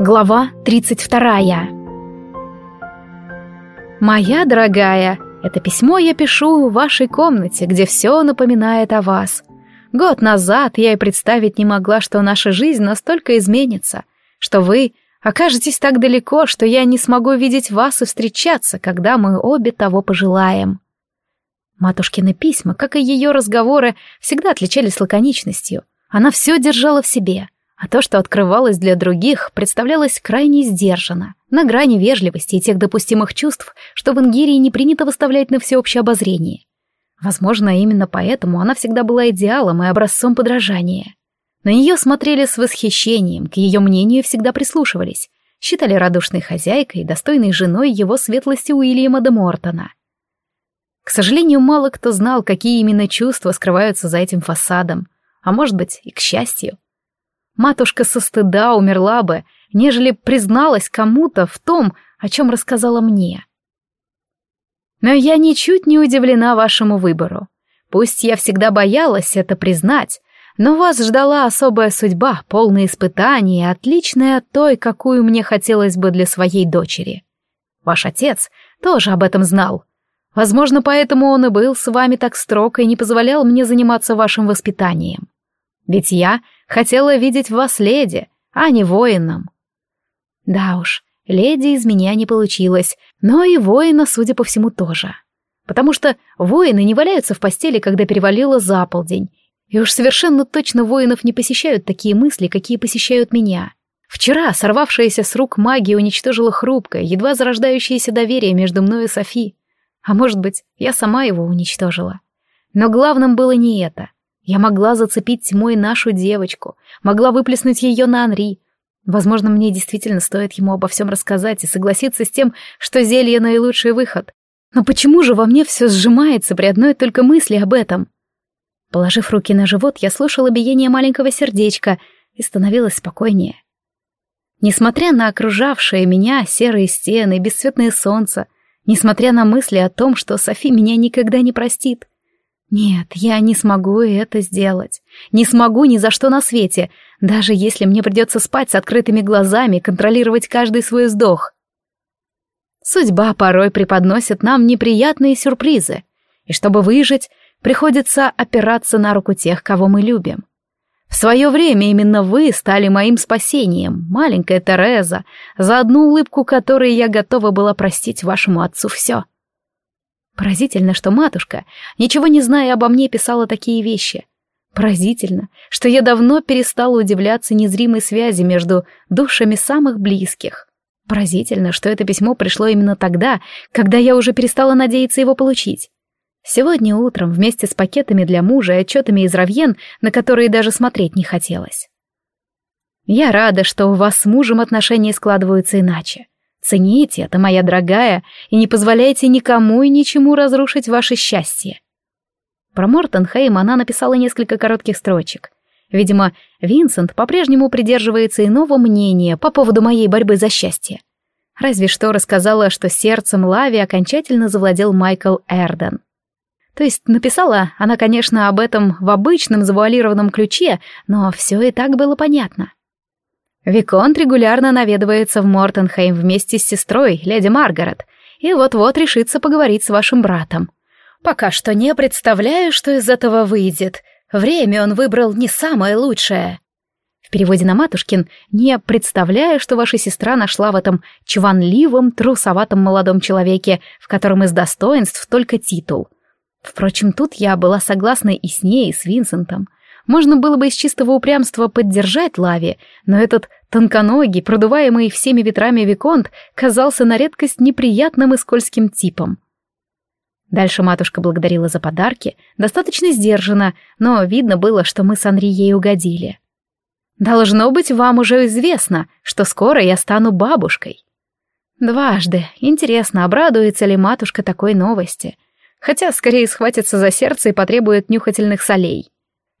Глава 32. Моя дорогая, это письмо я пишу в вашей комнате, где все напоминает о вас. Год назад я и представить не могла, что наша жизнь настолько изменится, что вы окажетесь так далеко, что я не смогу видеть вас и встречаться, когда мы обе того пожелаем. Матушкины письма, как и ее разговоры, всегда отличались лаконичностью. Она все держала в себе — а то, что открывалось для других, представлялось крайне сдержанно, на грани вежливости и тех допустимых чувств, что в Ингирии не принято выставлять на всеобщее обозрение. Возможно, именно поэтому она всегда была идеалом и образцом подражания. На нее смотрели с восхищением, к ее мнению всегда прислушивались, считали радушной хозяйкой и достойной женой его светлости Уильяма де Мортона. К сожалению, мало кто знал, какие именно чувства скрываются за этим фасадом, а может быть и к счастью матушка со стыда умерла бы, нежели призналась кому-то в том, о чем рассказала мне. Но я ничуть не удивлена вашему выбору. Пусть я всегда боялась это признать, но вас ждала особая судьба, полная испытаний, отличная от той, какую мне хотелось бы для своей дочери. Ваш отец тоже об этом знал. Возможно, поэтому он и был с вами так строг и не позволял мне заниматься вашим воспитанием. Ведь я хотела видеть вас леди, а не воином. Да уж, леди из меня не получилось, но и воина, судя по всему, тоже. Потому что воины не валяются в постели, когда перевалило за полдень, и уж совершенно точно воинов не посещают такие мысли, какие посещают меня. Вчера сорвавшаяся с рук магия уничтожила хрупкое, едва зарождающееся доверие между мной и Софи. А может быть, я сама его уничтожила. Но главным было не это. Я могла зацепить тьмой нашу девочку, могла выплеснуть ее на Анри. Возможно, мне действительно стоит ему обо всем рассказать и согласиться с тем, что зелье — наилучший выход. Но почему же во мне все сжимается при одной только мысли об этом? Положив руки на живот, я слушала биение маленького сердечка и становилась спокойнее. Несмотря на окружавшие меня серые стены и бесцветное солнце, несмотря на мысли о том, что Софи меня никогда не простит, нет, я не смогу это сделать. Не смогу ни за что на свете, даже если мне придется спать с открытыми глазами, контролировать каждый свой вздох. Судьба порой преподносит нам неприятные сюрпризы, и чтобы выжить, приходится опираться на руку тех, кого мы любим. В свое время именно вы стали моим спасением, маленькая Тереза, за одну улыбку которой я готова была простить вашему отцу все. — Поразительно, что матушка, ничего не зная обо мне, писала такие вещи. Поразительно, что я давно перестала удивляться незримой связи между душами самых близких. Поразительно, что это письмо пришло именно тогда, когда я уже перестала надеяться его получить. Сегодня утром вместе с пакетами для мужа и отчетами из Равьен, на которые даже смотреть не хотелось. Я рада, что у вас с мужем отношения складываются иначе. Цените это, моя дорогая, и не позволяйте никому и ничему разрушить ваше счастье. Про Мортенхейм она написала несколько коротких строчек. Видимо, Винсент по-прежнему придерживается иного мнения по поводу моей борьбы за счастье. Разве что рассказала, что сердцем Лави окончательно завладел Майкл Эрден. То есть написала она, конечно, об этом в обычном завуалированном ключе, но все и так было понятно. Виконт регулярно наведывается в Мортенхейм вместе с сестрой, леди Маргарет, и вот-вот решится поговорить с вашим братом. Пока что не представляю, что из этого выйдет. Время он выбрал не самое лучшее. В переводе на матушкин «не представляю, что ваша сестра нашла в этом чванливом, трусоватом молодом человеке, в котором из достоинств только титул». Впрочем, тут я была согласна и с ней, и с Винсентом. Можно было бы из чистого упрямства поддержать Лави, но этот тонконогий, продуваемый всеми ветрами Виконт, казался на редкость неприятным и скользким типом. Дальше матушка благодарила за подарки, достаточно сдержанно, но видно было, что мы с Анри ей угодили. «Должно быть, вам уже известно, что скоро я стану бабушкой». Дважды. Интересно, обрадуется ли матушка такой новости. Хотя скорее схватится за сердце и потребует нюхательных солей.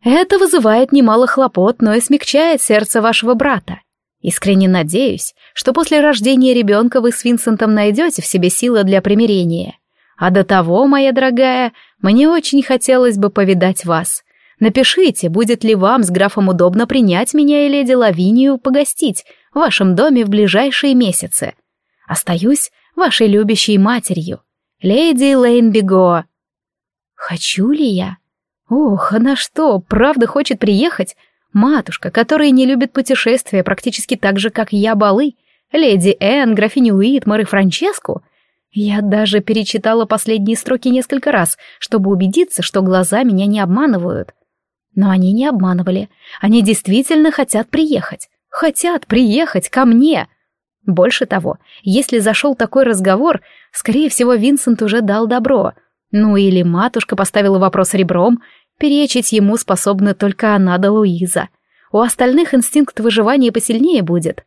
Это вызывает немало хлопот, но и смягчает сердце вашего брата. Искренне надеюсь, что после рождения ребенка вы с Винсентом найдете в себе силы для примирения. А до того, моя дорогая, мне очень хотелось бы повидать вас. Напишите, будет ли вам с графом удобно принять меня и леди Лавинию погостить в вашем доме в ближайшие месяцы. Остаюсь вашей любящей матерью, леди Лейн Бего. Хочу ли я? Ох, она что, правда хочет приехать? Матушка, которая не любит путешествия практически так же, как я балы, леди Энн, графиню Уитмар и Франческу. Я даже перечитала последние строки несколько раз, чтобы убедиться, что глаза меня не обманывают. Но они не обманывали. Они действительно хотят приехать. Хотят приехать ко мне. Больше того, если зашел такой разговор, скорее всего, Винсент уже дал добро. Ну или матушка поставила вопрос ребром, перечить ему способна только она да Луиза. У остальных инстинкт выживания посильнее будет.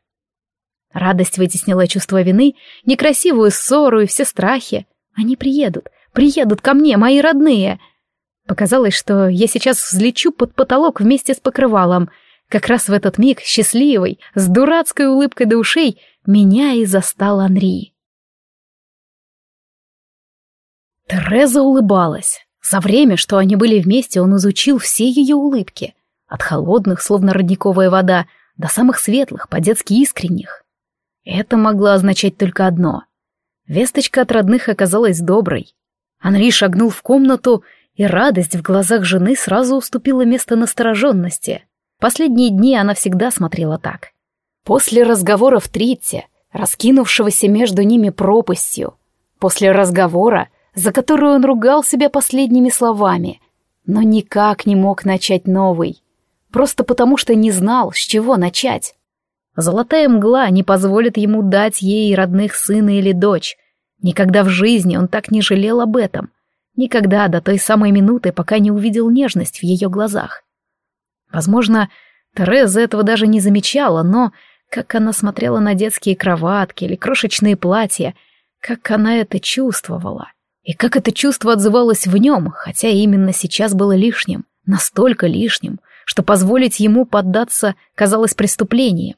Радость вытеснила чувство вины, некрасивую ссору и все страхи. Они приедут, приедут ко мне, мои родные. Показалось, что я сейчас взлечу под потолок вместе с покрывалом. Как раз в этот миг, счастливый, с дурацкой улыбкой до ушей, меня и застал Анри. Тереза улыбалась. За время, что они были вместе, он изучил все ее улыбки. От холодных, словно родниковая вода, до самых светлых, по-детски искренних. Это могло означать только одно. Весточка от родных оказалась доброй. Анри шагнул в комнату, и радость в глазах жены сразу уступила место настороженности. Последние дни она всегда смотрела так. После разговора в Тритте, раскинувшегося между ними пропастью, после разговора, за который он ругал себя последними словами, но никак не мог начать новый, просто потому что не знал, с чего начать. Золотая мгла не позволит ему дать ей родных сына или дочь. Никогда в жизни он так не жалел об этом. Никогда до той самой минуты, пока не увидел нежность в ее глазах. Возможно, Тереза этого даже не замечала, но как она смотрела на детские кроватки или крошечные платья, как она это чувствовала. И как это чувство отзывалось в нем, хотя именно сейчас было лишним, настолько лишним, что позволить ему поддаться казалось преступлением.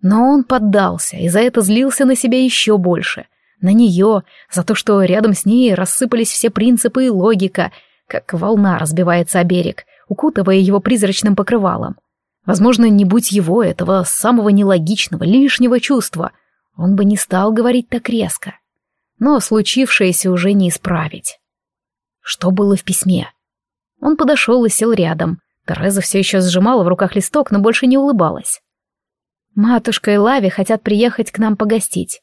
Но он поддался, и за это злился на себя еще больше. На нее, за то, что рядом с ней рассыпались все принципы и логика, как волна разбивается о берег, укутывая его призрачным покрывалом. Возможно, не будь его, этого самого нелогичного, лишнего чувства, он бы не стал говорить так резко. Но случившееся уже не исправить. Что было в письме? Он подошел и сел рядом. Тереза все еще сжимала в руках листок, но больше не улыбалась. Матушка и Лави хотят приехать к нам погостить.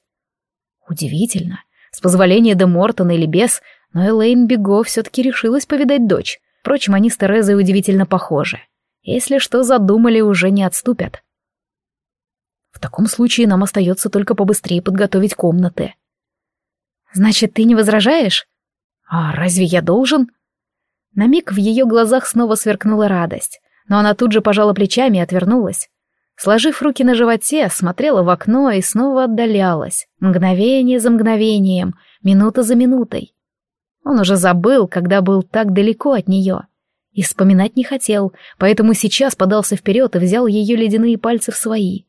Удивительно. С позволения де Мортона или без, но Элейн Бего все-таки решилась повидать дочь. Впрочем, они с Терезой удивительно похожи. Если что задумали, уже не отступят. В таком случае нам остается только побыстрее подготовить комнаты. Значит, ты не возражаешь? А разве я должен? На миг в ее глазах снова сверкнула радость, но она тут же пожала плечами и отвернулась. Сложив руки на животе, смотрела в окно и снова отдалялась. Мгновение за мгновением, минута за минутой. Он уже забыл, когда был так далеко от нее. И вспоминать не хотел, поэтому сейчас подался вперед и взял ее ледяные пальцы в свои.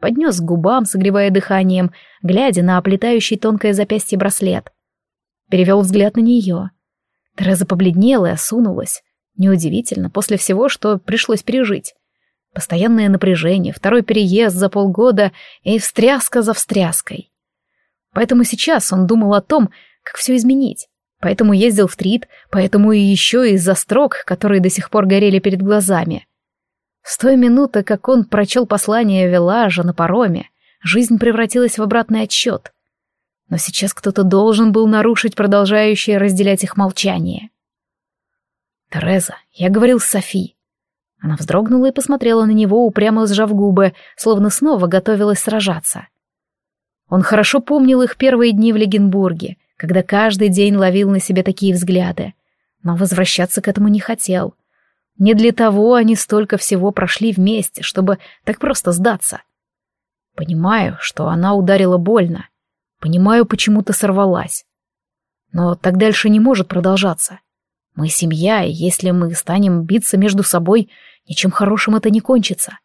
Поднес к губам, согревая дыханием, глядя на оплетающий тонкое запястье браслет. Перевел взгляд на нее. Тереза побледнела и осунулась. Неудивительно, после всего, что пришлось пережить. Постоянное напряжение, второй переезд за полгода и встряска за встряской. Поэтому сейчас он думал о том, как все изменить. Поэтому ездил в Трит, поэтому и еще из-за строк, которые до сих пор горели перед глазами. С той минуты, как он прочел послание Велажа на пароме, жизнь превратилась в обратный отсчет. Но сейчас кто-то должен был нарушить продолжающее разделять их молчание. «Тереза, я говорил с Софи. Она вздрогнула и посмотрела на него, упрямо сжав губы, словно снова готовилась сражаться. Он хорошо помнил их первые дни в Легенбурге, когда каждый день ловил на себе такие взгляды, но возвращаться к этому не хотел. Не для того они столько всего прошли вместе, чтобы так просто сдаться. Понимаю, что она ударила больно. Понимаю, почему-то сорвалась. Но так дальше не может продолжаться. Мы семья, и если мы станем биться между собой, ничем хорошим это не кончится.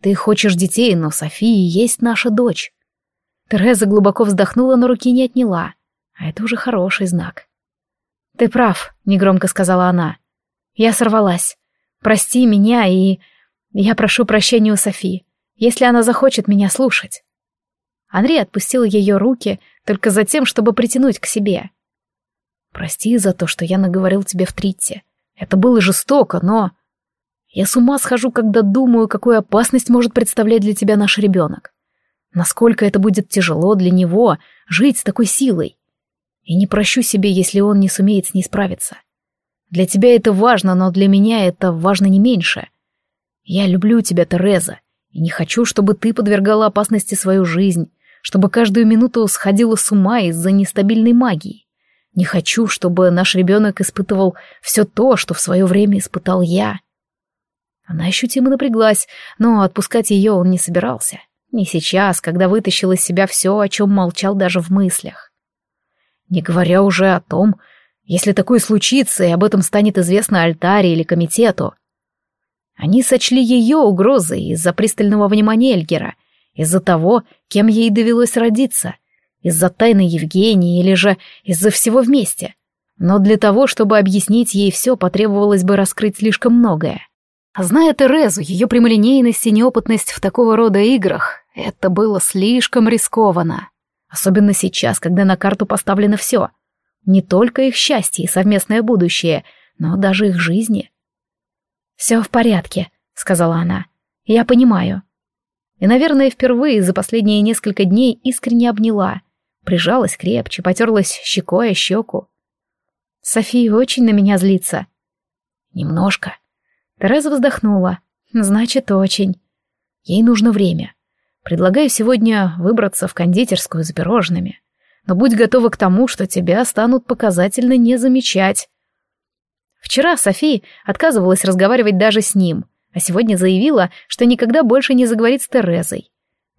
Ты хочешь детей, но София есть наша дочь. Тереза глубоко вздохнула, но руки не отняла. А это уже хороший знак. Ты прав, негромко сказала она. Я сорвалась. Прости меня и... Я прошу прощения у Софи. если она захочет меня слушать. Андрей отпустил ее руки только за тем, чтобы притянуть к себе. «Прости за то, что я наговорил тебе в Тритте. Это было жестоко, но...» «Я с ума схожу, когда думаю, какую опасность может представлять для тебя наш ребенок. Насколько это будет тяжело для него жить с такой силой. И не прощу себе, если он не сумеет с ней справиться. Для тебя это важно, но для меня это важно не меньше. Я люблю тебя, Тереза, и не хочу, чтобы ты подвергала опасности свою жизнь, чтобы каждую минуту сходила с ума из-за нестабильной магии. Не хочу, чтобы наш ребенок испытывал все то, что в свое время испытал я. Она ощутимо напряглась, но отпускать ее он не собирался. Не сейчас, когда вытащил из себя все, о чем молчал даже в мыслях. Не говоря уже о том, если такое случится, и об этом станет известно альтаре или комитету. Они сочли ее угрозой из-за пристального внимания Эльгера, из-за того, кем ей довелось родиться, из-за тайны Евгении или же из-за всего вместе. Но для того, чтобы объяснить ей все, потребовалось бы раскрыть слишком многое. Зная Терезу, ее прямолинейность и неопытность в такого рода играх, это было слишком рискованно. Особенно сейчас, когда на карту поставлено все. Не только их счастье и совместное будущее, но даже их жизни. «Все в порядке», — сказала она. «Я понимаю». И, наверное, впервые за последние несколько дней искренне обняла, прижалась крепче, потерлась щекой о щеку. София очень на меня злится. Немножко. Тереза вздохнула. Значит, очень. Ей нужно время. Предлагаю сегодня выбраться в кондитерскую за пирожными. Но будь готова к тому, что тебя станут показательно не замечать. Вчера Софи отказывалась разговаривать даже с ним, а сегодня заявила, что никогда больше не заговорит с Терезой.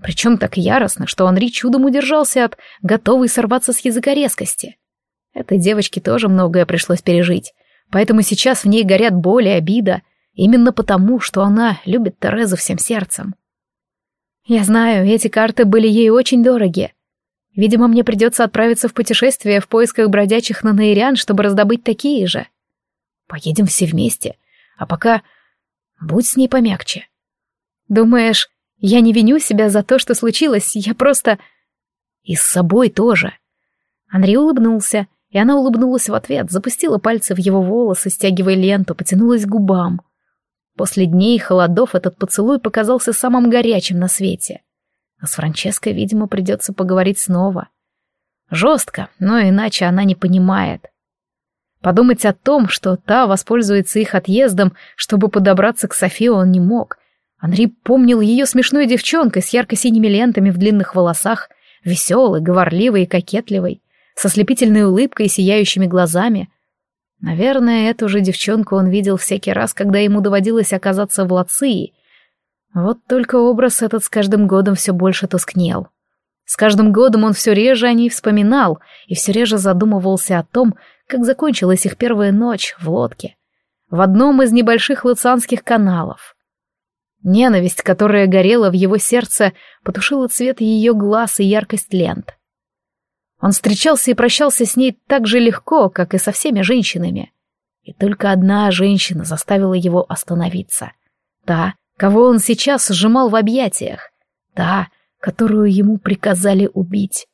Причем так яростно, что Анри чудом удержался от готовой сорваться с языка резкости. Этой девочке тоже многое пришлось пережить, поэтому сейчас в ней горят боль и обида, именно потому, что она любит Терезу всем сердцем. Я знаю, эти карты были ей очень дороги. Видимо, мне придется отправиться в путешествие в поисках бродячих нанаирян, чтобы раздобыть такие же. Поедем все вместе. А пока будь с ней помягче. Думаешь, я не виню себя за то, что случилось, я просто... И с собой тоже. Андрей улыбнулся, и она улыбнулась в ответ, запустила пальцы в его волосы, стягивая ленту, потянулась к губам. После дней холодов этот поцелуй показался самым горячим на свете. А с Франческой, видимо, придется поговорить снова. Жестко, но иначе она не понимает. Подумать о том, что та воспользуется их отъездом, чтобы подобраться к Софии, он не мог. Анри помнил ее смешной девчонкой с ярко-синими лентами в длинных волосах, веселой, говорливой и кокетливой, со слепительной улыбкой и сияющими глазами. Наверное, эту же девчонку он видел всякий раз, когда ему доводилось оказаться в Лации. Вот только образ этот с каждым годом все больше тускнел. С каждым годом он все реже о ней вспоминал и все реже задумывался о том, как закончилась их первая ночь в лодке, в одном из небольших луцанских каналов. Ненависть, которая горела в его сердце, потушила цвет ее глаз и яркость лент. Он встречался и прощался с ней так же легко, как и со всеми женщинами. И только одна женщина заставила его остановиться. Та, кого он сейчас сжимал в объятиях. Та, которую ему приказали убить.